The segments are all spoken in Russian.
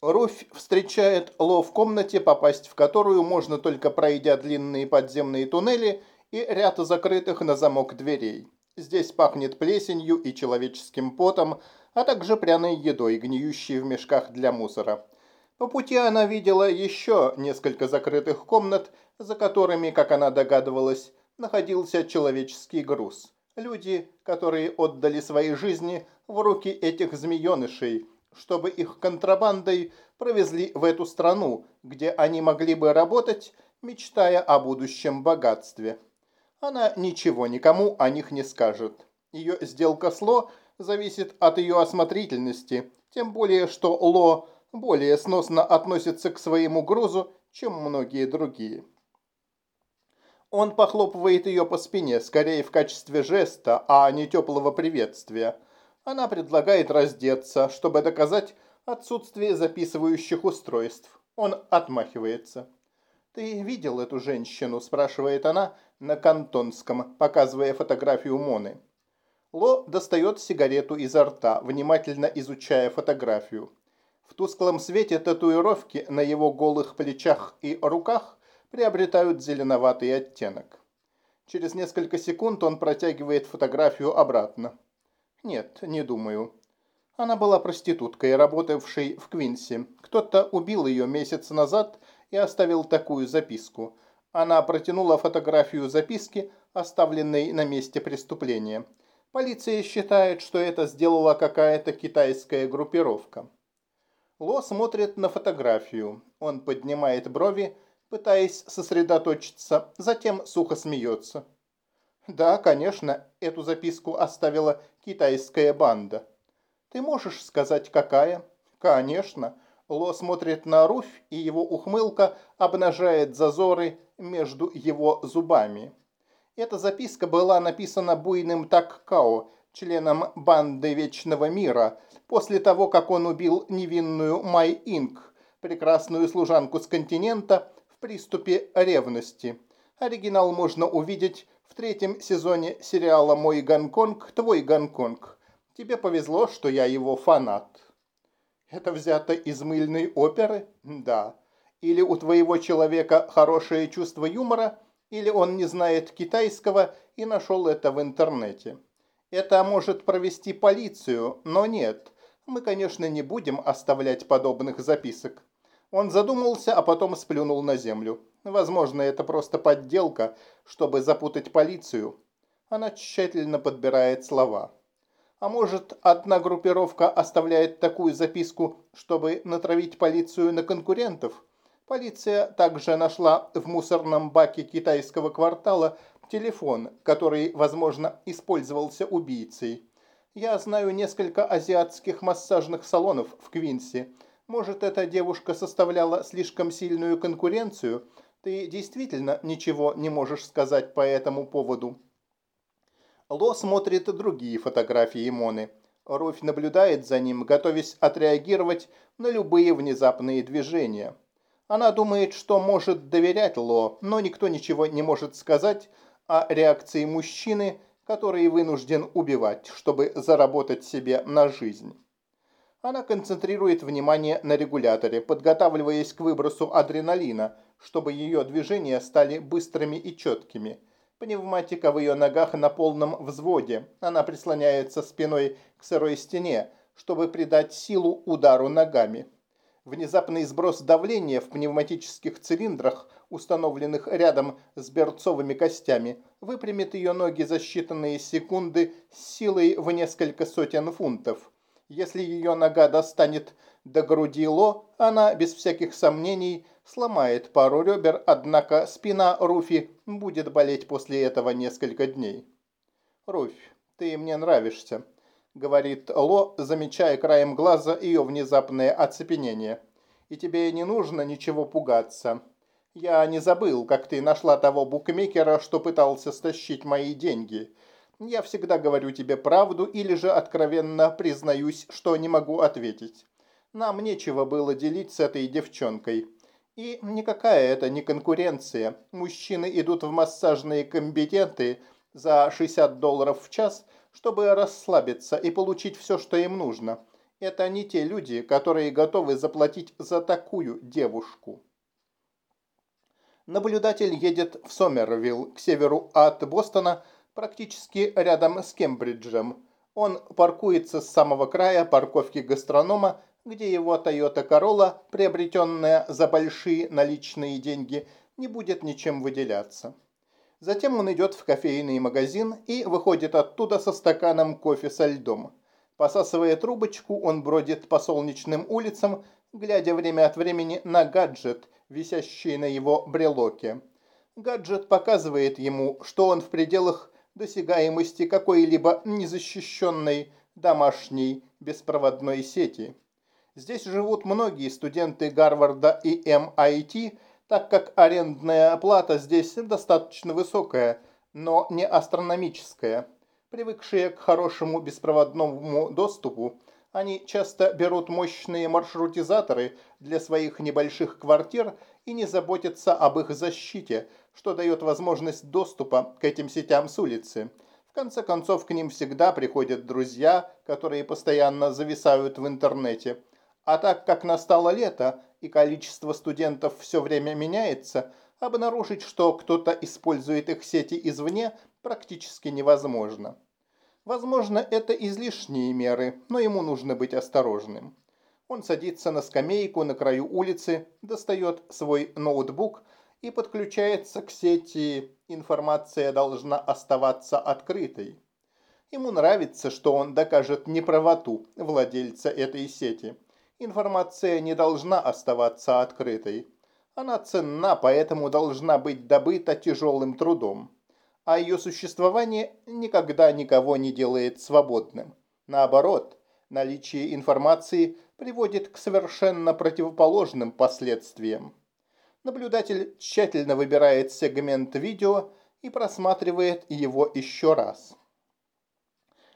Руфь встречает Ло в комнате, попасть в которую можно только пройдя длинные подземные туннели и ряд закрытых на замок дверей. Здесь пахнет плесенью и человеческим потом, а также пряной едой, гниющей в мешках для мусора. По пути она видела еще несколько закрытых комнат, за которыми, как она догадывалась, находился человеческий груз. Люди, которые отдали свои жизни в руки этих змеенышей, чтобы их контрабандой провезли в эту страну, где они могли бы работать, мечтая о будущем богатстве. Она ничего никому о них не скажет. Ее сделка с Ло зависит от ее осмотрительности, тем более что Ло более сносно относится к своему грузу, чем многие другие. Он похлопывает ее по спине, скорее в качестве жеста, а не теплого приветствия. Она предлагает раздеться, чтобы доказать отсутствие записывающих устройств. Он отмахивается. «Ты видел эту женщину?» – спрашивает она на кантонском, показывая фотографию Моны. Ло достает сигарету изо рта, внимательно изучая фотографию. В тусклом свете татуировки на его голых плечах и руках приобретают зеленоватый оттенок. Через несколько секунд он протягивает фотографию обратно. Нет, не думаю. Она была проституткой, работавшей в Квинсе. Кто-то убил ее месяц назад и оставил такую записку. Она протянула фотографию записки, оставленной на месте преступления. Полиция считает, что это сделала какая-то китайская группировка. Ло смотрит на фотографию. Он поднимает брови, пытаясь сосредоточиться, затем сухо смеется. Да, конечно, эту записку оставила китайская банда. Ты можешь сказать, какая? Конечно. Ло смотрит на Руфь, и его ухмылка обнажает зазоры между его зубами. Эта записка была написана буйным Таккао, членом банды Вечного Мира, после того, как он убил невинную Май Инг, прекрасную служанку с континента, в приступе ревности. Оригинал можно увидеть в третьем сезоне сериала «Мой Гонконг, твой Гонконг». Тебе повезло, что я его фанат. Это взято из мыльной оперы? Да. Или у твоего человека хорошее чувство юмора, или он не знает китайского и нашел это в интернете. Это может провести полицию, но нет. Мы, конечно, не будем оставлять подобных записок. Он задумался, а потом сплюнул на землю. Возможно, это просто подделка, чтобы запутать полицию. Она тщательно подбирает слова. А может, одна группировка оставляет такую записку, чтобы натравить полицию на конкурентов? Полиция также нашла в мусорном баке китайского квартала телефон, который, возможно, использовался убийцей. Я знаю несколько азиатских массажных салонов в Квинсе. Может, эта девушка составляла слишком сильную конкуренцию? Ты действительно ничего не можешь сказать по этому поводу?» Ло смотрит другие фотографии Моны. Руфь наблюдает за ним, готовясь отреагировать на любые внезапные движения. Она думает, что может доверять Ло, но никто ничего не может сказать о реакции мужчины, который вынужден убивать, чтобы заработать себе на жизнь. Она концентрирует внимание на регуляторе, подготавливаясь к выбросу адреналина, чтобы ее движения стали быстрыми и четкими. Пневматика в ее ногах на полном взводе. Она прислоняется спиной к сырой стене, чтобы придать силу удару ногами. Внезапный сброс давления в пневматических цилиндрах, установленных рядом с берцовыми костями, выпрямит ее ноги за считанные секунды с силой в несколько сотен фунтов. Если ее нога достанет до груди Ло, она, без всяких сомнений, сломает пару ребер, однако спина Руфи будет болеть после этого несколько дней. «Руфь, ты мне нравишься», — говорит Ло, замечая краем глаза ее внезапное оцепенение. «И тебе не нужно ничего пугаться. Я не забыл, как ты нашла того букмекера, что пытался стащить мои деньги. Я всегда говорю тебе правду или же откровенно признаюсь, что не могу ответить. Нам нечего было делить с этой девчонкой. И никакая это не конкуренция. Мужчины идут в массажные комбинеты за 60 долларов в час, чтобы расслабиться и получить все, что им нужно. Это не те люди, которые готовы заплатить за такую девушку. Наблюдатель едет в Сомервилл, к северу от Бостона, практически рядом с Кембриджем. Он паркуется с самого края парковки гастронома, где его Toyota Corolla, приобретенная за большие наличные деньги, не будет ничем выделяться. Затем он идет в кофейный магазин и выходит оттуда со стаканом кофе со льдом. Посасывая трубочку, он бродит по солнечным улицам, глядя время от времени на гаджет, висящий на его брелоке. Гаджет показывает ему, что он в пределах досягаемости какой-либо незащищенной домашней беспроводной сети. Здесь живут многие студенты Гарварда и MIT, так как арендная плата здесь достаточно высокая, но не астрономическая. Привыкшие к хорошему беспроводному доступу, они часто берут мощные маршрутизаторы для своих небольших квартир и не заботятся об их защите, что дает возможность доступа к этим сетям с улицы. В конце концов, к ним всегда приходят друзья, которые постоянно зависают в интернете. А так как настало лето и количество студентов все время меняется, обнаружить, что кто-то использует их сети извне, практически невозможно. Возможно, это излишние меры, но ему нужно быть осторожным. Он садится на скамейку на краю улицы, достает свой ноутбук и подключается к сети. Информация должна оставаться открытой. Ему нравится, что он докажет неправоту владельца этой сети. Информация не должна оставаться открытой. Она ценна, поэтому должна быть добыта тяжелым трудом а ее существование никогда никого не делает свободным. Наоборот, наличие информации приводит к совершенно противоположным последствиям. Наблюдатель тщательно выбирает сегмент видео и просматривает его еще раз.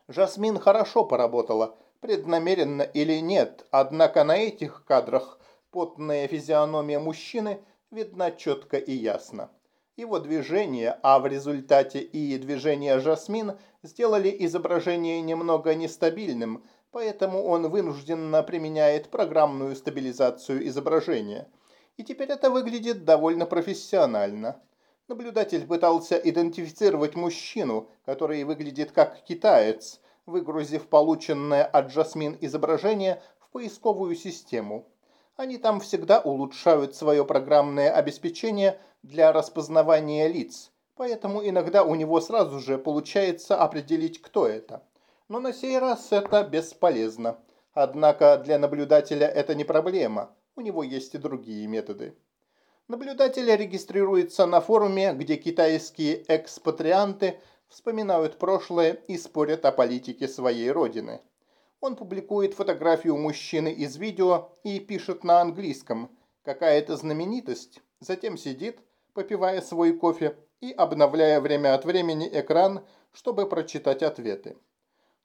Жасмин хорошо поработала, преднамеренно или нет, однако на этих кадрах потная физиономия мужчины видна четко и ясно. Его движение, а в результате и движение Жасмин сделали изображение немного нестабильным, поэтому он вынужденно применяет программную стабилизацию изображения. И теперь это выглядит довольно профессионально. Наблюдатель пытался идентифицировать мужчину, который выглядит как китаец, выгрузив полученное от Жасмин изображение в поисковую систему. Они там всегда улучшают свое программное обеспечение для распознавания лиц, поэтому иногда у него сразу же получается определить, кто это. Но на сей раз это бесполезно. Однако для наблюдателя это не проблема, у него есть и другие методы. Наблюдатель регистрируется на форуме, где китайские экспатрианты вспоминают прошлое и спорят о политике своей родины. Он публикует фотографию мужчины из видео и пишет на английском «какая-то знаменитость», затем сидит, попивая свой кофе и обновляя время от времени экран, чтобы прочитать ответы.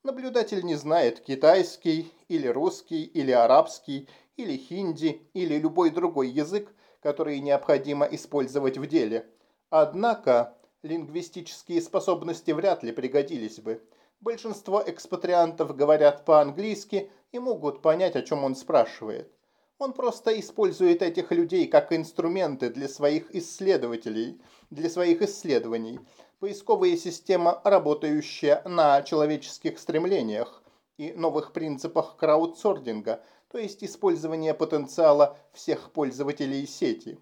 Наблюдатель не знает китайский или русский или арабский или хинди или любой другой язык, который необходимо использовать в деле. Однако лингвистические способности вряд ли пригодились бы – Большинство экспатриантов говорят по-английски и могут понять, о чем он спрашивает. Он просто использует этих людей как инструменты для своих исследователей, для своих исследований. Поисковая система, работающая на человеческих стремлениях и новых принципах краудсординга, то есть использования потенциала всех пользователей сети.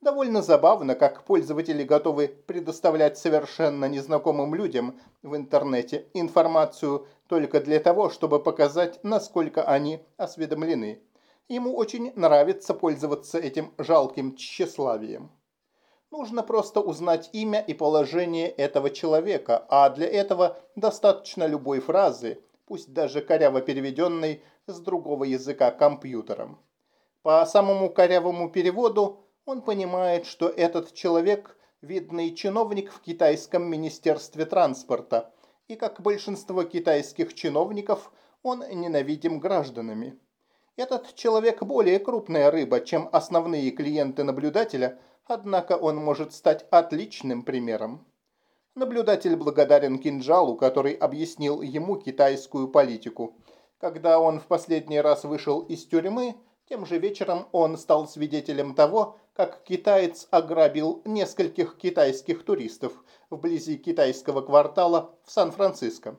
Довольно забавно, как пользователи готовы предоставлять совершенно незнакомым людям в интернете информацию только для того, чтобы показать, насколько они осведомлены. Ему очень нравится пользоваться этим жалким тщеславием. Нужно просто узнать имя и положение этого человека, а для этого достаточно любой фразы, пусть даже коряво переведенной с другого языка компьютером. По самому корявому переводу он понимает, что этот человек – видный чиновник в китайском министерстве транспорта, и как большинство китайских чиновников, он ненавидим гражданами. Этот человек более крупная рыба, чем основные клиенты наблюдателя, однако он может стать отличным примером. Наблюдатель благодарен кинжалу, который объяснил ему китайскую политику. Когда он в последний раз вышел из тюрьмы, тем же вечером он стал свидетелем того, как китаец ограбил нескольких китайских туристов вблизи китайского квартала в Сан-Франциско.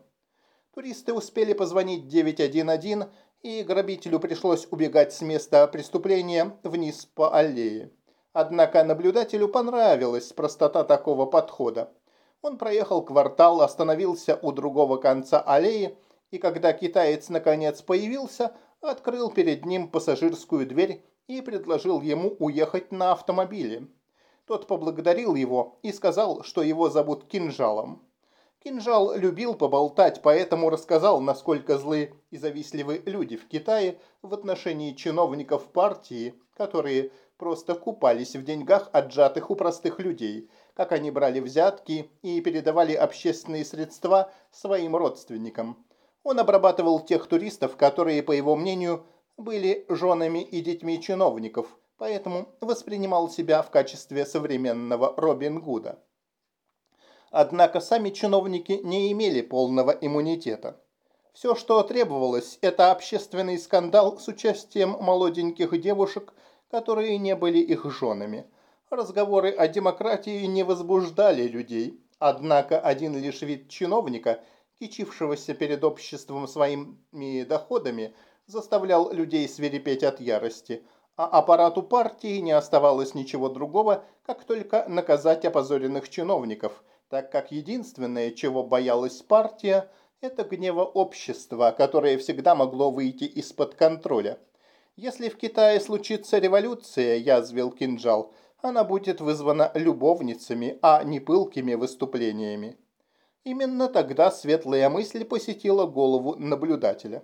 Туристы успели позвонить 911, и грабителю пришлось убегать с места преступления вниз по аллее. Однако наблюдателю понравилась простота такого подхода. Он проехал квартал, остановился у другого конца аллеи, и когда китаец наконец появился, открыл перед ним пассажирскую дверь и предложил ему уехать на автомобиле. Тот поблагодарил его и сказал, что его зовут Кинжалом. Кинжал любил поболтать, поэтому рассказал, насколько злы и завистливы люди в Китае в отношении чиновников партии, которые просто купались в деньгах, отжатых у простых людей, как они брали взятки и передавали общественные средства своим родственникам. Он обрабатывал тех туристов, которые, по его мнению, были женами и детьми чиновников, поэтому воспринимал себя в качестве современного Робин Гуда. Однако сами чиновники не имели полного иммунитета. Все, что требовалось, это общественный скандал с участием молоденьких девушек, которые не были их женами. Разговоры о демократии не возбуждали людей, однако один лишь вид чиновника, кичившегося перед обществом своими доходами, заставлял людей свирепеть от ярости, а аппарату партии не оставалось ничего другого, как только наказать опозоренных чиновников – так как единственное, чего боялась партия, это гнева общества, которое всегда могло выйти из-под контроля. Если в Китае случится революция, язвил кинжал, она будет вызвана любовницами, а не пылкими выступлениями. Именно тогда светлая мысль посетила голову наблюдателя.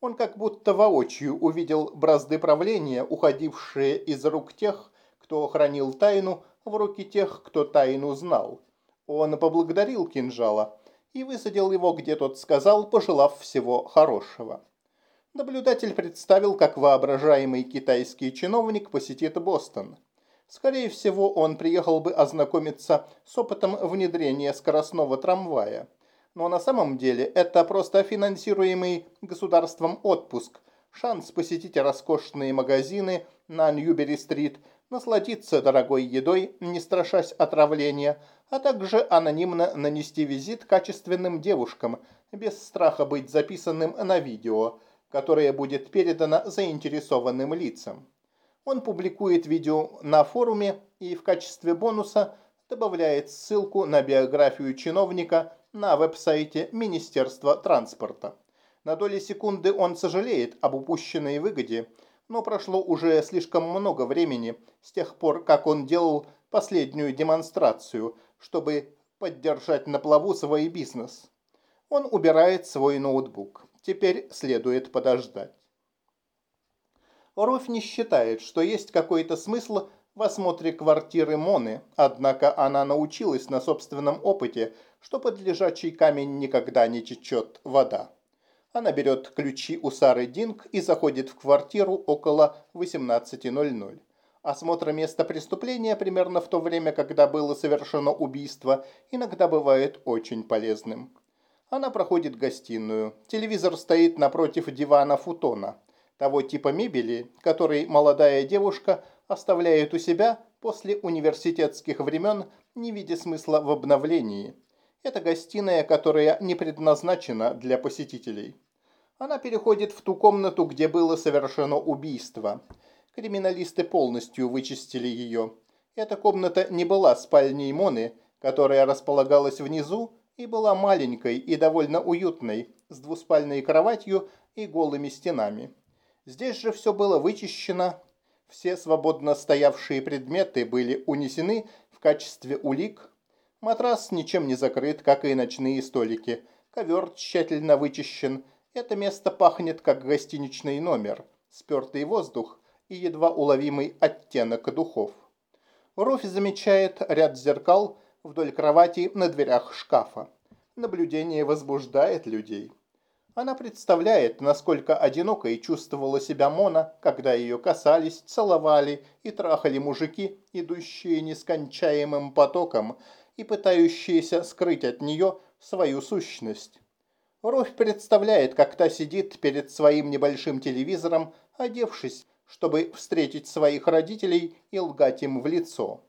Он как будто воочию увидел бразды правления, уходившие из рук тех, кто хранил тайну, в руки тех, кто тайну знал. Он поблагодарил кинжала и высадил его, где тот сказал, пожелав всего хорошего. Наблюдатель представил, как воображаемый китайский чиновник посетит Бостон. Скорее всего, он приехал бы ознакомиться с опытом внедрения скоростного трамвая. Но на самом деле это просто финансируемый государством отпуск, шанс посетить роскошные магазины на Ньюбери-стрит, насладиться дорогой едой, не страшась отравления, а также анонимно нанести визит качественным девушкам, без страха быть записанным на видео, которое будет передано заинтересованным лицам. Он публикует видео на форуме и в качестве бонуса добавляет ссылку на биографию чиновника на веб-сайте Министерства транспорта. На доли секунды он сожалеет об упущенной выгоде, но прошло уже слишком много времени с тех пор, как он делал последнюю демонстрацию, чтобы поддержать на плаву свой бизнес. Он убирает свой ноутбук. Теперь следует подождать. Руфь не считает, что есть какой-то смысл в осмотре квартиры Моны, однако она научилась на собственном опыте, что под лежачий камень никогда не течет вода. Она берет ключи у Сары Динг и заходит в квартиру около 18.00. Осмотр места преступления примерно в то время, когда было совершено убийство, иногда бывает очень полезным. Она проходит гостиную. Телевизор стоит напротив дивана футона, того типа мебели, который молодая девушка оставляет у себя после университетских времен, не видя смысла в обновлении. Это гостиная, которая не предназначена для посетителей. Она переходит в ту комнату, где было совершено убийство – Криминалисты полностью вычистили ее. Эта комната не была спальней Моны, которая располагалась внизу и была маленькой и довольно уютной, с двуспальной кроватью и голыми стенами. Здесь же все было вычищено, все свободно стоявшие предметы были унесены в качестве улик. Матрас ничем не закрыт, как и ночные столики. Ковер тщательно вычищен. Это место пахнет, как гостиничный номер. Спертый воздух и едва уловимый оттенок духов. Руфь замечает ряд зеркал вдоль кровати на дверях шкафа. Наблюдение возбуждает людей. Она представляет, насколько одинокой чувствовала себя Мона, когда ее касались, целовали и трахали мужики, идущие нескончаемым потоком и пытающиеся скрыть от нее свою сущность. Руфь представляет, как та сидит перед своим небольшим телевизором, одевшись, чтобы встретить своих родителей и лгать им в лицо.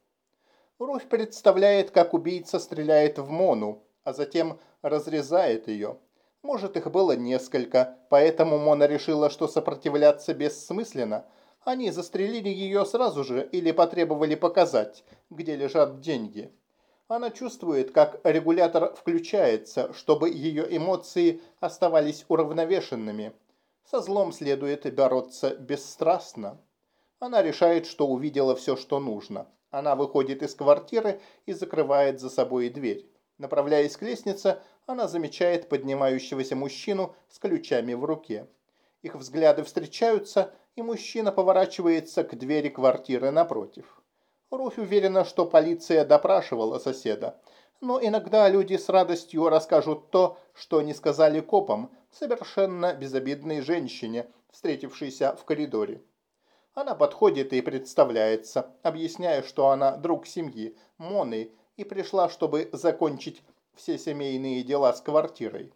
Руфь представляет, как убийца стреляет в Мону, а затем разрезает ее. Может, их было несколько, поэтому Мона решила, что сопротивляться бессмысленно. Они застрелили ее сразу же или потребовали показать, где лежат деньги. Она чувствует, как регулятор включается, чтобы ее эмоции оставались уравновешенными. Со злом следует бороться бесстрастно. Она решает, что увидела все, что нужно. Она выходит из квартиры и закрывает за собой дверь. Направляясь к лестнице, она замечает поднимающегося мужчину с ключами в руке. Их взгляды встречаются, и мужчина поворачивается к двери квартиры напротив. Руфь уверена, что полиция допрашивала соседа. Но иногда люди с радостью расскажут то, что не сказали копам, совершенно безобидной женщине, встретившейся в коридоре. Она подходит и представляется, объясняя, что она друг семьи, Моны, и пришла, чтобы закончить все семейные дела с квартирой.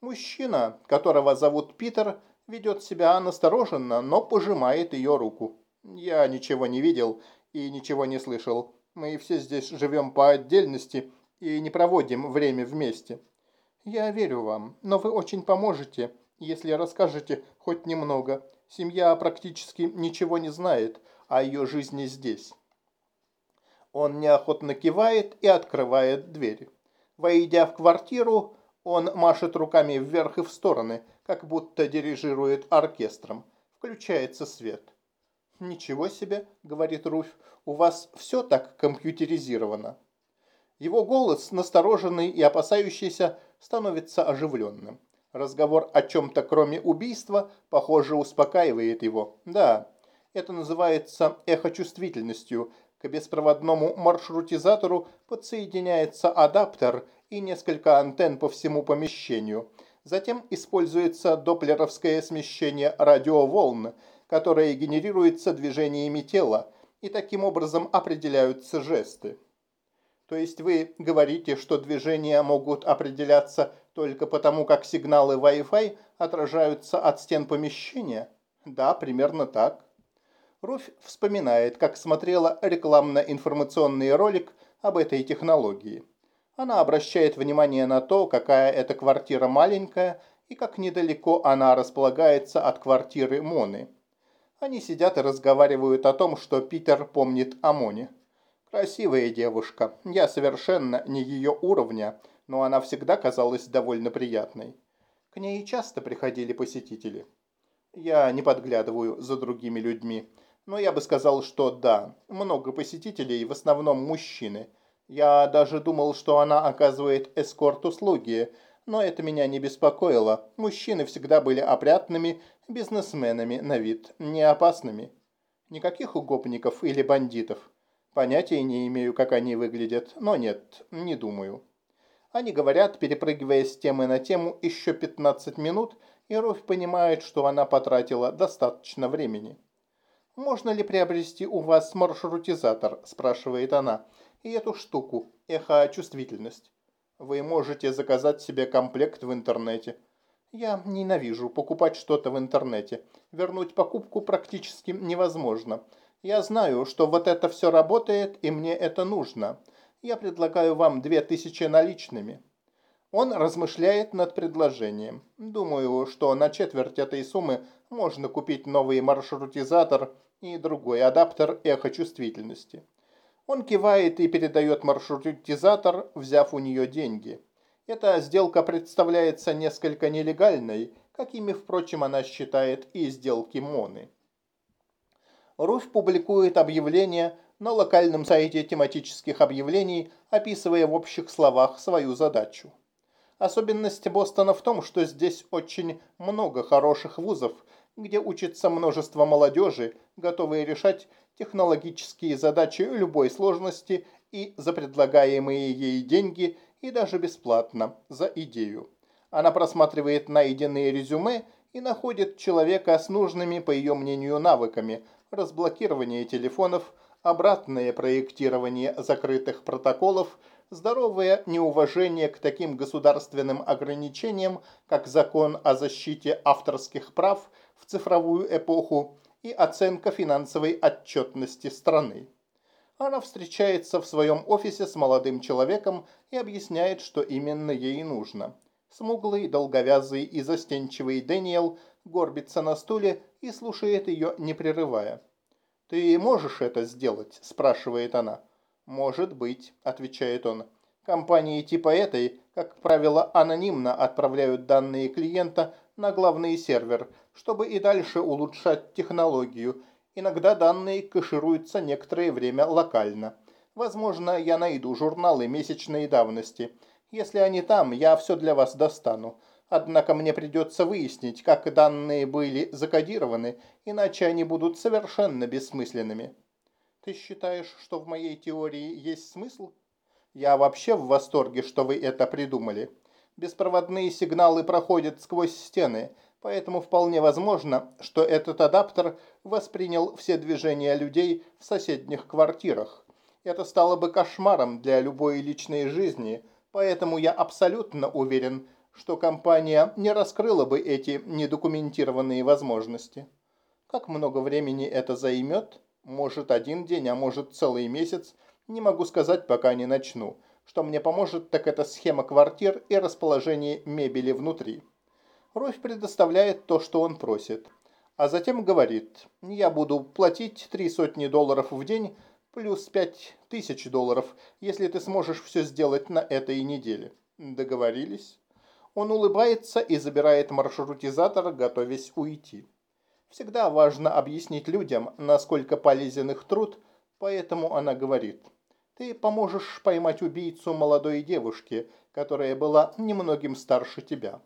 Мужчина, которого зовут Питер, ведет себя настороженно, но пожимает ее руку. Я ничего не видел и ничего не слышал. Мы все здесь живем по отдельности и не проводим время вместе. Я верю вам, но вы очень поможете, если расскажете хоть немного. Семья практически ничего не знает о ее жизни здесь. Он неохотно кивает и открывает дверь. Войдя в квартиру, он машет руками вверх и в стороны, как будто дирижирует оркестром. Включается свет. «Ничего себе», — говорит Руфь, — «у вас все так компьютеризировано». Его голос, настороженный и опасающийся, становится оживленным. Разговор о чем-то кроме убийства, похоже, успокаивает его. Да, это называется эхочувствительностью. К беспроводному маршрутизатору подсоединяется адаптер и несколько антенн по всему помещению. Затем используется доплеровское смещение радиоволн – которые генерируются движениями тела, и таким образом определяются жесты. То есть вы говорите, что движения могут определяться только потому, как сигналы Wi-Fi отражаются от стен помещения? Да, примерно так. Руфь вспоминает, как смотрела рекламно-информационный ролик об этой технологии. Она обращает внимание на то, какая эта квартира маленькая и как недалеко она располагается от квартиры Моны. Они сидят и разговаривают о том, что Питер помнит о Моне. Красивая девушка. Я совершенно не ее уровня, но она всегда казалась довольно приятной. К ней часто приходили посетители. Я не подглядываю за другими людьми, но я бы сказал, что да, много посетителей, в основном мужчины. Я даже думал, что она оказывает эскорт-услуги, но это меня не беспокоило. Мужчины всегда были опрятными бизнесменами на вид, не опасными. Никаких угопников или бандитов. Понятия не имею, как они выглядят, но нет, не думаю. Они говорят, перепрыгивая с темы на тему еще 15 минут, и Руфь понимает, что она потратила достаточно времени. «Можно ли приобрести у вас маршрутизатор?» – спрашивает она. «И эту штуку, эхочувствительность. Вы можете заказать себе комплект в интернете. Я ненавижу покупать что-то в интернете. Вернуть покупку практически невозможно. Я знаю, что вот это все работает, и мне это нужно. Я предлагаю вам две тысячи наличными. Он размышляет над предложением. Думаю, что на четверть этой суммы можно купить новый маршрутизатор и другой адаптер эхочувствительности. Он кивает и передает маршрутизатор, взяв у нее деньги. Эта сделка представляется несколько нелегальной, какими, впрочем, она считает и сделки Моны. Руфь публикует объявление на локальном сайте тематических объявлений, описывая в общих словах свою задачу. Особенность Бостона в том, что здесь очень много хороших вузов, где учится множество молодежи, готовые решать технологические задачи любой сложности и за предлагаемые ей деньги и даже бесплатно, за идею. Она просматривает найденные резюме и находит человека с нужными, по ее мнению, навыками разблокирование телефонов, обратное проектирование закрытых протоколов, здоровое неуважение к таким государственным ограничениям, как закон о защите авторских прав в цифровую эпоху и оценка финансовой отчетности страны. Она встречается в своем офисе с молодым человеком и объясняет, что именно ей нужно. Смуглый, долговязый и застенчивый Дэниел горбится на стуле и слушает ее, не прерывая. «Ты можешь это сделать?» – спрашивает она. «Может быть», – отвечает он. Компании типа этой, как правило, анонимно отправляют данные клиента на главный сервер, чтобы и дальше улучшать технологию. Иногда данные кэшируются некоторое время локально. Возможно, я найду журналы месячной давности. Если они там, я все для вас достану. Однако мне придется выяснить, как данные были закодированы, иначе они будут совершенно бессмысленными. Ты считаешь, что в моей теории есть смысл? Я вообще в восторге, что вы это придумали. Беспроводные сигналы проходят сквозь стены, поэтому вполне возможно, что этот адаптер воспринял все движения людей в соседних квартирах. Это стало бы кошмаром для любой личной жизни, поэтому я абсолютно уверен, что компания не раскрыла бы эти недокументированные возможности. Как много времени это займет? Может один день, а может целый месяц. Не могу сказать, пока не начну. Что мне поможет, так это схема квартир и расположение мебели внутри. Руфь предоставляет то, что он просит. А затем говорит, я буду платить три сотни долларов в день плюс пять тысяч долларов, если ты сможешь все сделать на этой неделе. Договорились? Он улыбается и забирает маршрутизатор, готовясь уйти. Всегда важно объяснить людям, насколько полезен их труд, поэтому она говорит. Ты поможешь поймать убийцу молодой девушки, которая была немногим старше тебя.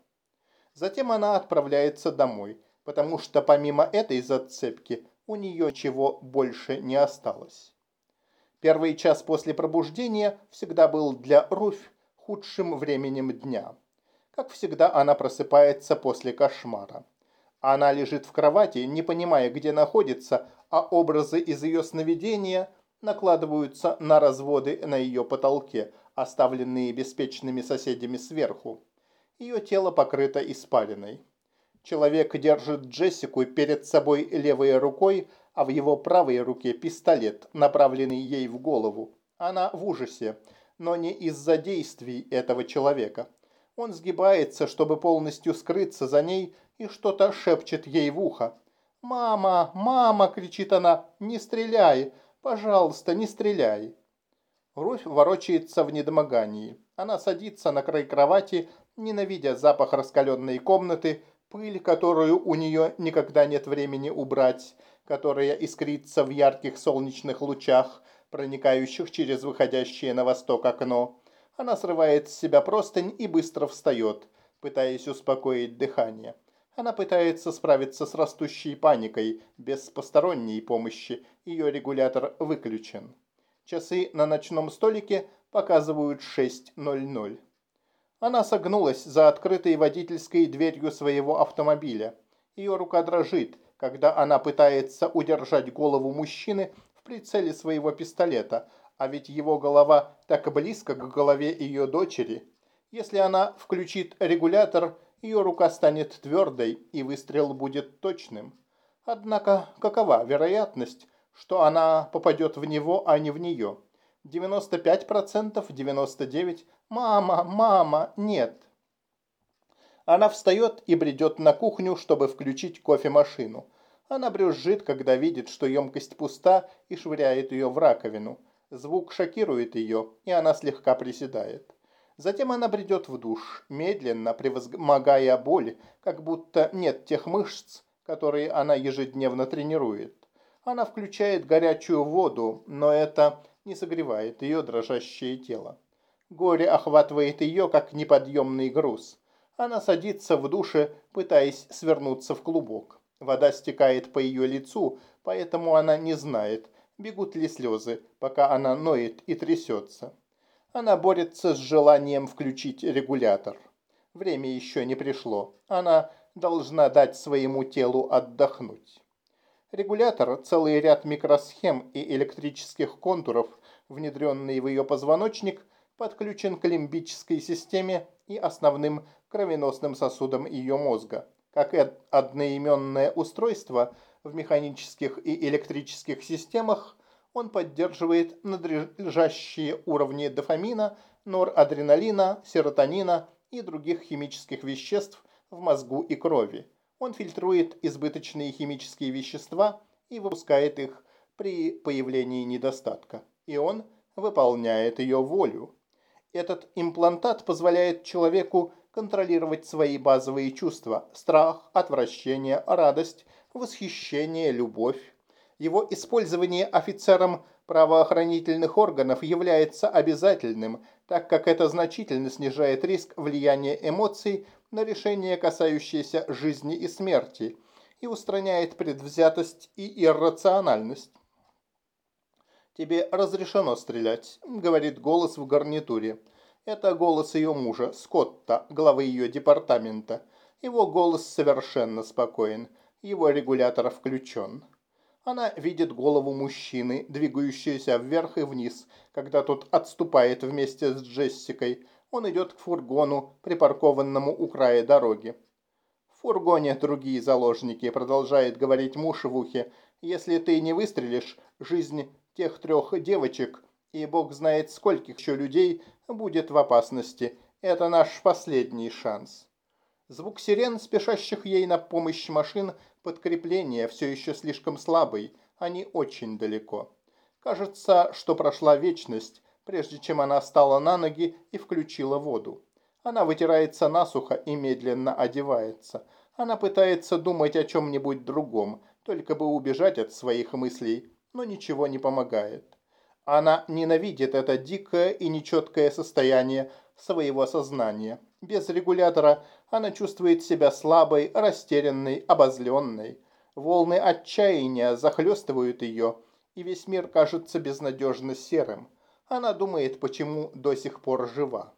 Затем она отправляется домой, потому что помимо этой зацепки у нее чего больше не осталось. Первый час после пробуждения всегда был для Руфь худшим временем дня. Как всегда, она просыпается после кошмара. Она лежит в кровати, не понимая, где находится, а образы из ее сновидения накладываются на разводы на ее потолке, оставленные беспечными соседями сверху. Ее тело покрыто испариной. Человек держит Джессику перед собой левой рукой, а в его правой руке пистолет, направленный ей в голову. Она в ужасе, но не из-за действий этого человека. Он сгибается, чтобы полностью скрыться за ней, и что-то шепчет ей в ухо. «Мама, мама!» – кричит она. «Не стреляй! Пожалуйста, не стреляй!» Руфь ворочается в недомогании. Она садится на край кровати, ненавидя запах раскаленной комнаты, пыль, которую у нее никогда нет времени убрать, которая искрится в ярких солнечных лучах, проникающих через выходящее на восток окно. Она срывает с себя простынь и быстро встает, пытаясь успокоить дыхание. Она пытается справиться с растущей паникой без посторонней помощи. Ее регулятор выключен. Часы на ночном столике показывают 6.00. Она согнулась за открытой водительской дверью своего автомобиля. Ее рука дрожит, когда она пытается удержать голову мужчины в прицеле своего пистолета, а ведь его голова так близко к голове ее дочери. Если она включит регулятор, ее рука станет твердой и выстрел будет точным. Однако какова вероятность, что она попадет в него, а не в нее? 95%, 99%. Мама, мама, нет. Она встает и бредет на кухню, чтобы включить кофемашину. Она брюзжит, когда видит, что емкость пуста, и швыряет ее в раковину. Звук шокирует ее, и она слегка приседает. Затем она бредет в душ, медленно превозмогая боль, как будто нет тех мышц, которые она ежедневно тренирует. Она включает горячую воду, но это не согревает ее дрожащее тело. Горе охватывает ее, как неподъемный груз. Она садится в душе, пытаясь свернуться в клубок. Вода стекает по ее лицу, поэтому она не знает, бегут ли слезы, пока она ноет и трясется. Она борется с желанием включить регулятор. Время еще не пришло. Она должна дать своему телу отдохнуть. Регулятор – целый ряд микросхем и электрических контуров, внедренные в ее позвоночник, подключен к лимбической системе и основным кровеносным сосудам ее мозга. Как одноименное устройство в механических и электрических системах, он поддерживает надлежащие уровни дофамина, норадреналина, серотонина и других химических веществ в мозгу и крови. Он фильтрует избыточные химические вещества и выпускает их при появлении недостатка. И он выполняет ее волю. Этот имплантат позволяет человеку контролировать свои базовые чувства – страх, отвращение, радость, восхищение, любовь. Его использование офицером правоохранительных органов является обязательным, так как это значительно снижает риск влияния эмоций на решения, касающиеся жизни и смерти, и устраняет предвзятость и иррациональность. «Тебе разрешено стрелять», — говорит голос в гарнитуре. Это голос ее мужа, Скотта, главы ее департамента. Его голос совершенно спокоен, его регулятор включен. Она видит голову мужчины, двигающуюся вверх и вниз, когда тот отступает вместе с Джессикой. Он идет к фургону, припаркованному у края дороги. В фургоне другие заложники, продолжает говорить муж в ухе. Если ты не выстрелишь, жизнь тех трех девочек и бог знает скольких еще людей будет в опасности. Это наш последний шанс. Звук сирен, спешащих ей на помощь машин, подкрепления все еще слишком слабый, они очень далеко. Кажется, что прошла вечность, прежде чем она встала на ноги и включила воду. Она вытирается насухо и медленно одевается. Она пытается думать о чем-нибудь другом, только бы убежать от своих мыслей, но ничего не помогает. Она ненавидит это дикое и нечеткое состояние своего сознания. Без регулятора она чувствует себя слабой, растерянной, обозленной. Волны отчаяния захлестывают ее, и весь мир кажется безнадежно серым. Она думает, почему до сих пор жива.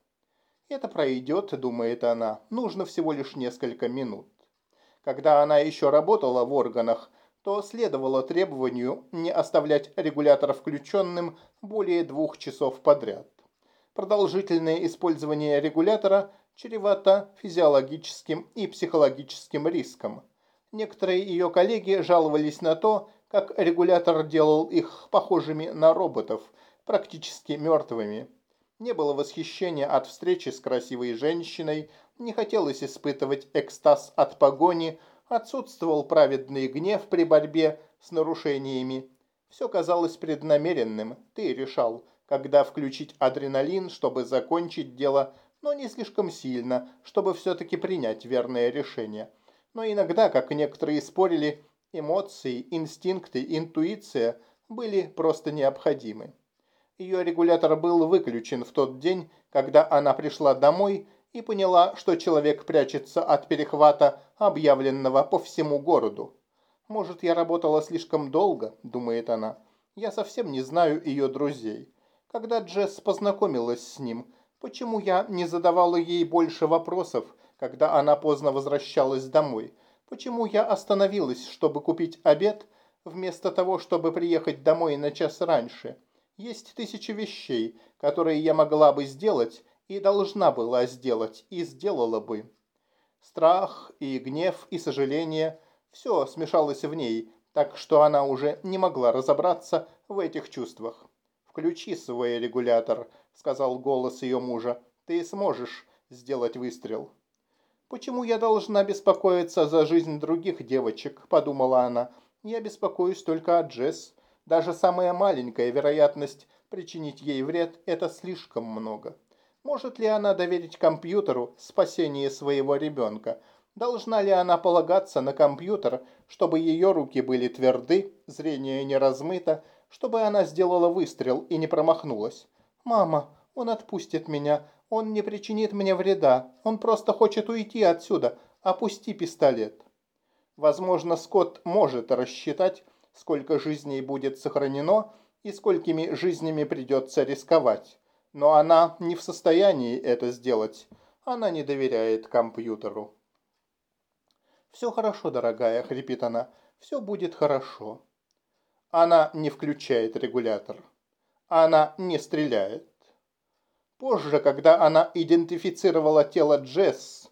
Это пройдет, думает она, нужно всего лишь несколько минут. Когда она еще работала в органах, то следовало требованию не оставлять регулятор включенным более двух часов подряд. Продолжительное использование регулятора чревато физиологическим и психологическим риском. Некоторые ее коллеги жаловались на то, как регулятор делал их похожими на роботов, практически мертвыми. Не было восхищения от встречи с красивой женщиной, не хотелось испытывать экстаз от погони – Отсутствовал праведный гнев при борьбе с нарушениями. Все казалось преднамеренным. Ты решал, когда включить адреналин, чтобы закончить дело, но не слишком сильно, чтобы все-таки принять верное решение. Но иногда, как некоторые спорили, эмоции, инстинкты, интуиция были просто необходимы. Ее регулятор был выключен в тот день, когда она пришла домой и поняла, что человек прячется от перехвата, объявленного по всему городу. «Может, я работала слишком долго?» – думает она. «Я совсем не знаю ее друзей. Когда Джесс познакомилась с ним, почему я не задавала ей больше вопросов, когда она поздно возвращалась домой? Почему я остановилась, чтобы купить обед, вместо того, чтобы приехать домой на час раньше? Есть тысячи вещей, которые я могла бы сделать, и должна была сделать, и сделала бы. Страх и гнев и сожаление – все смешалось в ней, так что она уже не могла разобраться в этих чувствах. «Включи свой регулятор», – сказал голос ее мужа. «Ты сможешь сделать выстрел». «Почему я должна беспокоиться за жизнь других девочек?» – подумала она. «Я беспокоюсь только о Джесс. Даже самая маленькая вероятность причинить ей вред – это слишком много». Может ли она доверить компьютеру спасение своего ребенка? Должна ли она полагаться на компьютер, чтобы ее руки были тверды, зрение не размыто, чтобы она сделала выстрел и не промахнулась? «Мама, он отпустит меня, он не причинит мне вреда, он просто хочет уйти отсюда, опусти пистолет». Возможно, Скотт может рассчитать, сколько жизней будет сохранено и сколькими жизнями придется рисковать. Но она не в состоянии это сделать. Она не доверяет компьютеру. «Все хорошо, дорогая», — хрипит она. «Все будет хорошо». Она не включает регулятор. Она не стреляет. Позже, когда она идентифицировала тело Джесс,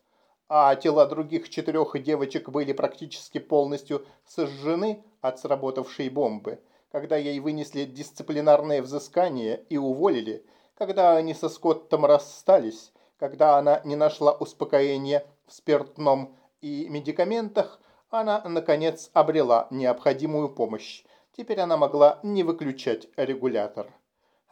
а тела других четырех девочек были практически полностью сожжены от сработавшей бомбы, когда ей вынесли дисциплинарное взыскание и уволили, когда они со Скоттом расстались, когда она не нашла успокоения в спиртном и медикаментах, она, наконец, обрела необходимую помощь. Теперь она могла не выключать регулятор.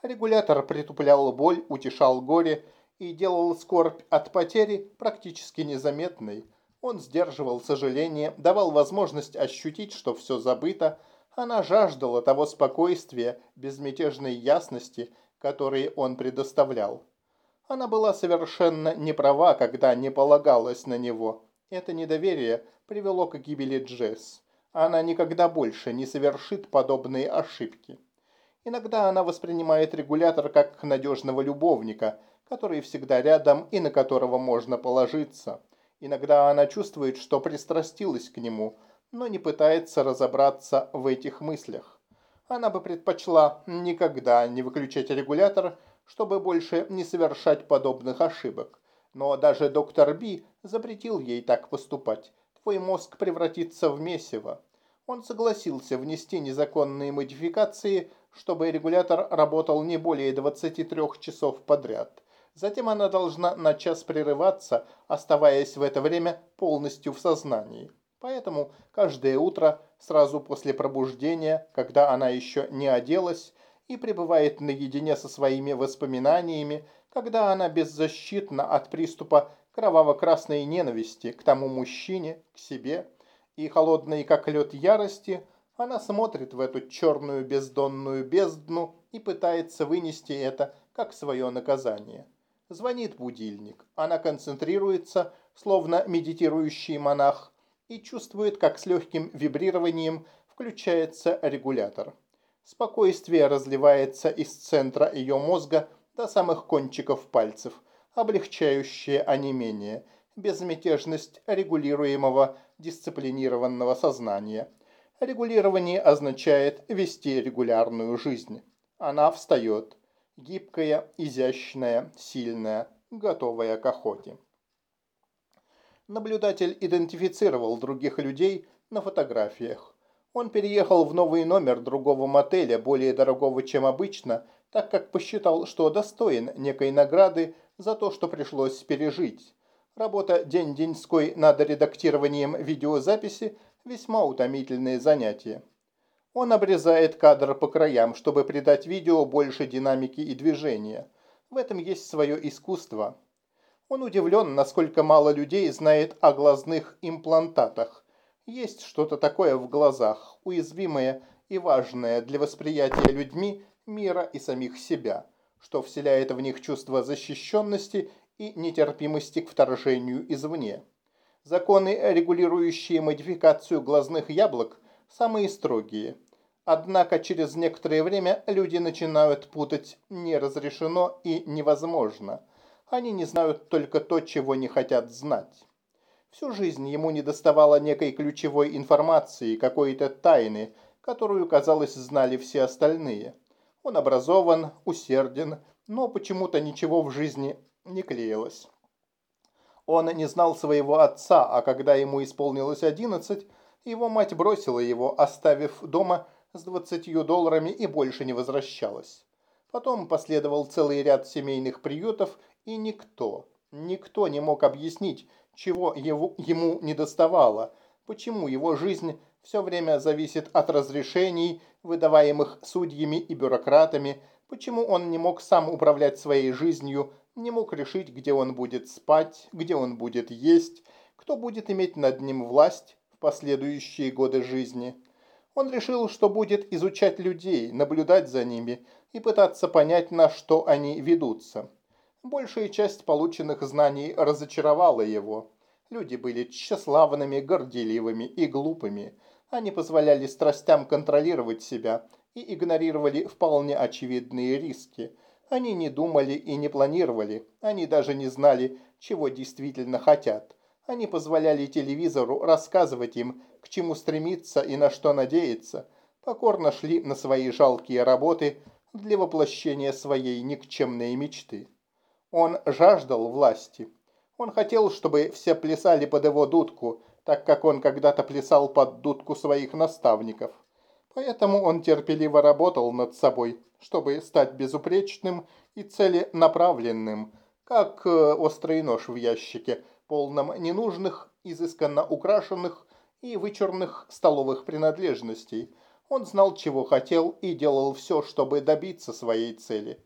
Регулятор притуплял боль, утешал горе и делал скорбь от потери практически незаметной. Он сдерживал сожаление, давал возможность ощутить, что все забыто. Она жаждала того спокойствия, безмятежной ясности, которые он предоставлял. Она была совершенно не права, когда не полагалась на него. Это недоверие привело к гибели Джесс. Она никогда больше не совершит подобные ошибки. Иногда она воспринимает регулятор как надежного любовника, который всегда рядом и на которого можно положиться. Иногда она чувствует, что пристрастилась к нему, но не пытается разобраться в этих мыслях. Она бы предпочла никогда не выключать регулятор, чтобы больше не совершать подобных ошибок. Но даже доктор Би запретил ей так поступать. Твой мозг превратится в месиво. Он согласился внести незаконные модификации, чтобы регулятор работал не более 23 часов подряд. Затем она должна на час прерываться, оставаясь в это время полностью в сознании. Поэтому каждое утро, сразу после пробуждения, когда она еще не оделась и пребывает наедине со своими воспоминаниями, когда она беззащитна от приступа кроваво-красной ненависти к тому мужчине, к себе, и холодной, как лед ярости, она смотрит в эту черную бездонную бездну и пытается вынести это как свое наказание. Звонит будильник. Она концентрируется, словно медитирующий монах, и чувствует, как с легким вибрированием включается регулятор. Спокойствие разливается из центра ее мозга до самых кончиков пальцев, облегчающее онемение, безмятежность регулируемого дисциплинированного сознания. Регулирование означает вести регулярную жизнь. Она встает гибкая, изящная, сильная, готовая к охоте. Наблюдатель идентифицировал других людей на фотографиях. Он переехал в новый номер другого мотеля, более дорогого, чем обычно, так как посчитал, что достоин некой награды за то, что пришлось пережить. Работа день-деньской над редактированием видеозаписи – весьма утомительное занятие. Он обрезает кадр по краям, чтобы придать видео больше динамики и движения. В этом есть свое искусство. Он удивлен, насколько мало людей знает о глазных имплантатах. Есть что-то такое в глазах, уязвимое и важное для восприятия людьми мира и самих себя, что вселяет в них чувство защищенности и нетерпимости к вторжению извне. Законы, регулирующие модификацию глазных яблок – самые строгие. Однако через некоторое время люди начинают путать «не разрешено» и «невозможно». Они не знают только то, чего не хотят знать. Всю жизнь ему не доставало некой ключевой информации, какой-то тайны, которую, казалось, знали все остальные. Он образован, усерден, но почему-то ничего в жизни не клеилось. Он не знал своего отца, а когда ему исполнилось одиннадцать, его мать бросила его, оставив дома с двадцатью долларами и больше не возвращалась. Потом последовал целый ряд семейных приютов, и никто, никто не мог объяснить, чего его, ему недоставало, почему его жизнь все время зависит от разрешений, выдаваемых судьями и бюрократами, почему он не мог сам управлять своей жизнью, не мог решить, где он будет спать, где он будет есть, кто будет иметь над ним власть, последующие годы жизни. Он решил, что будет изучать людей, наблюдать за ними и пытаться понять, на что они ведутся. Большая часть полученных знаний разочаровала его. Люди были тщеславными, горделивыми и глупыми. Они позволяли страстям контролировать себя и игнорировали вполне очевидные риски. Они не думали и не планировали, они даже не знали, чего действительно хотят. Они позволяли телевизору рассказывать им, к чему стремиться и на что надеяться, покорно шли на свои жалкие работы для воплощения своей никчемной мечты. Он жаждал власти. Он хотел, чтобы все плясали под его дудку, так как он когда-то плясал под дудку своих наставников. Поэтому он терпеливо работал над собой, чтобы стать безупречным и целенаправленным, как э, острый нож в ящике, полном ненужных, изысканно украшенных и вычурных столовых принадлежностей. Он знал, чего хотел и делал все, чтобы добиться своей цели.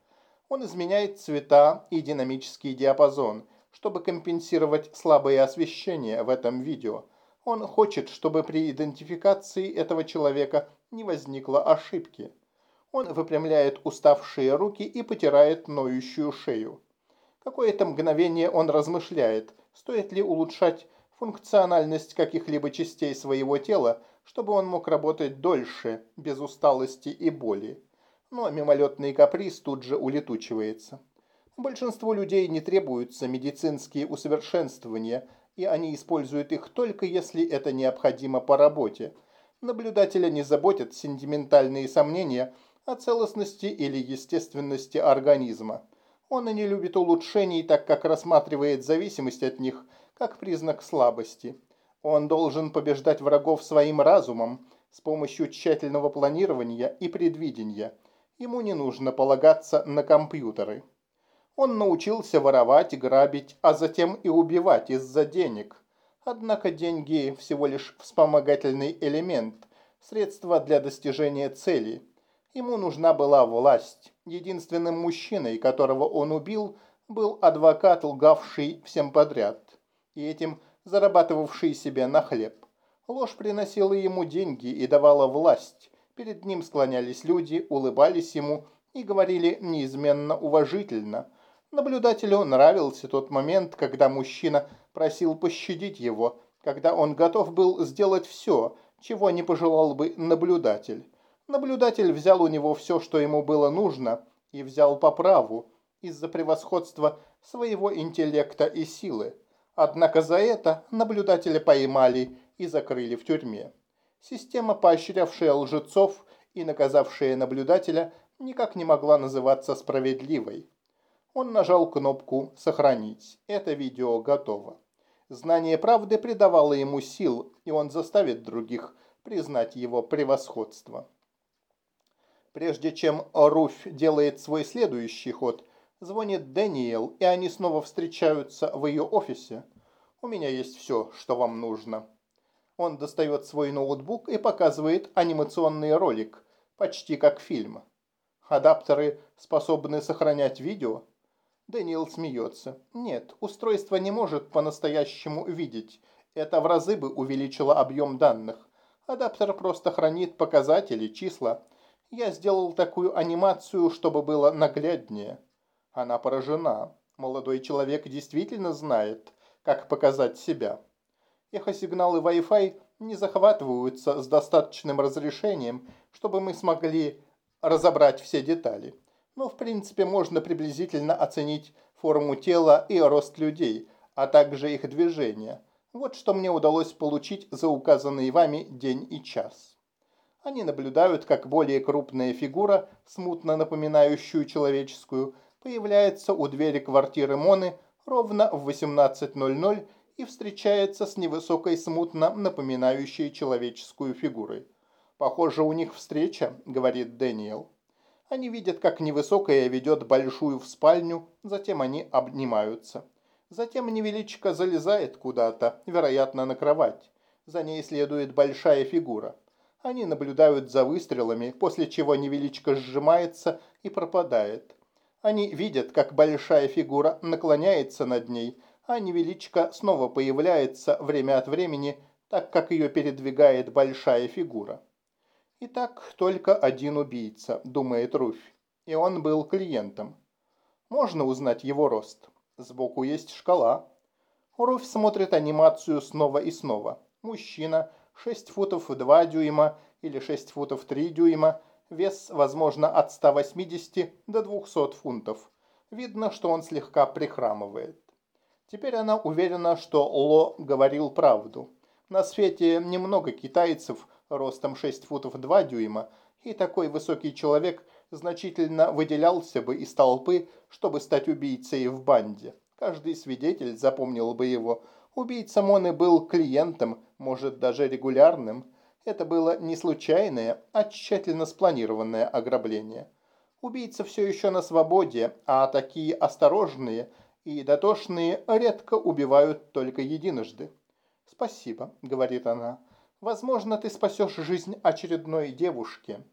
Он изменяет цвета и динамический диапазон, чтобы компенсировать слабое освещение в этом видео. Он хочет, чтобы при идентификации этого человека не возникло ошибки. Он выпрямляет уставшие руки и потирает ноющую шею. Какое-то мгновение он размышляет, стоит ли улучшать функциональность каких-либо частей своего тела, чтобы он мог работать дольше, без усталости и боли. Но мимолетный каприз тут же улетучивается. Большинству людей не требуются медицинские усовершенствования, и они используют их только если это необходимо по работе. Наблюдателя не заботят сентиментальные сомнения о целостности или естественности организма. Он и не любит улучшений, так как рассматривает зависимость от них как признак слабости. Он должен побеждать врагов своим разумом с помощью тщательного планирования и предвидения. Ему не нужно полагаться на компьютеры. Он научился воровать, грабить, а затем и убивать из-за денег. Однако деньги всего лишь вспомогательный элемент, средство для достижения цели. Ему нужна была власть. Единственным мужчиной, которого он убил, был адвокат, лгавший всем подряд, и этим зарабатывавший себе на хлеб. Ложь приносила ему деньги и давала власть. Перед ним склонялись люди, улыбались ему и говорили неизменно уважительно – Наблюдателю нравился тот момент, когда мужчина просил пощадить его, когда он готов был сделать все, чего не пожелал бы наблюдатель. Наблюдатель взял у него все, что ему было нужно, и взял по праву, из-за превосходства своего интеллекта и силы. Однако за это наблюдателя поймали и закрыли в тюрьме. Система, поощрявшая лжецов и наказавшая наблюдателя, никак не могла называться справедливой. Он нажал кнопку «Сохранить». Это видео готово. Знание правды придавало ему сил, и он заставит других признать его превосходство. Прежде чем Руфь делает свой следующий ход, звонит Дэниел, и они снова встречаются в ее офисе. «У меня есть все, что вам нужно». Он достает свой ноутбук и показывает анимационный ролик, почти как фильм. Адаптеры способны сохранять видео, Дэниел смеется. Нет, устройство не может по-настоящему видеть. Это в разы бы увеличило объем данных. Адаптер просто хранит показатели, числа. Я сделал такую анимацию, чтобы было нагляднее. Она поражена. Молодой человек действительно знает, как показать себя. Эхосигналы Wi-Fi не захватываются с достаточным разрешением, чтобы мы смогли разобрать все детали но в принципе можно приблизительно оценить форму тела и рост людей, а также их движения. Вот что мне удалось получить за указанный вами день и час. Они наблюдают, как более крупная фигура, смутно напоминающую человеческую, появляется у двери квартиры Моны ровно в 18.00 и встречается с невысокой смутно напоминающей человеческую фигурой. «Похоже, у них встреча», — говорит Дэниел. Они видят, как невысокая ведет большую в спальню, затем они обнимаются. Затем невеличко залезает куда-то, вероятно, на кровать. За ней следует большая фигура. Они наблюдают за выстрелами, после чего невеличко сжимается и пропадает. Они видят, как большая фигура наклоняется над ней, а невеличко снова появляется время от времени, так как ее передвигает большая фигура. Итак, только один убийца, думает Руфь. И он был клиентом. Можно узнать его рост. Сбоку есть шкала. Руфь смотрит анимацию снова и снова. Мужчина, 6 футов 2 дюйма или 6 футов 3 дюйма, вес, возможно, от 180 до 200 фунтов. Видно, что он слегка прихрамывает. Теперь она уверена, что Ло говорил правду. На свете немного китайцев, ростом 6 футов 2 дюйма, И такой высокий человек значительно выделялся бы из толпы, чтобы стать убийцей в банде. Каждый свидетель запомнил бы его. Убийца Моны был клиентом, может даже регулярным. Это было не случайное, а тщательно спланированное ограбление. Убийца все еще на свободе, а такие осторожные и дотошные редко убивают только единожды. «Спасибо», — говорит она. «Возможно, ты спасешь жизнь очередной девушке».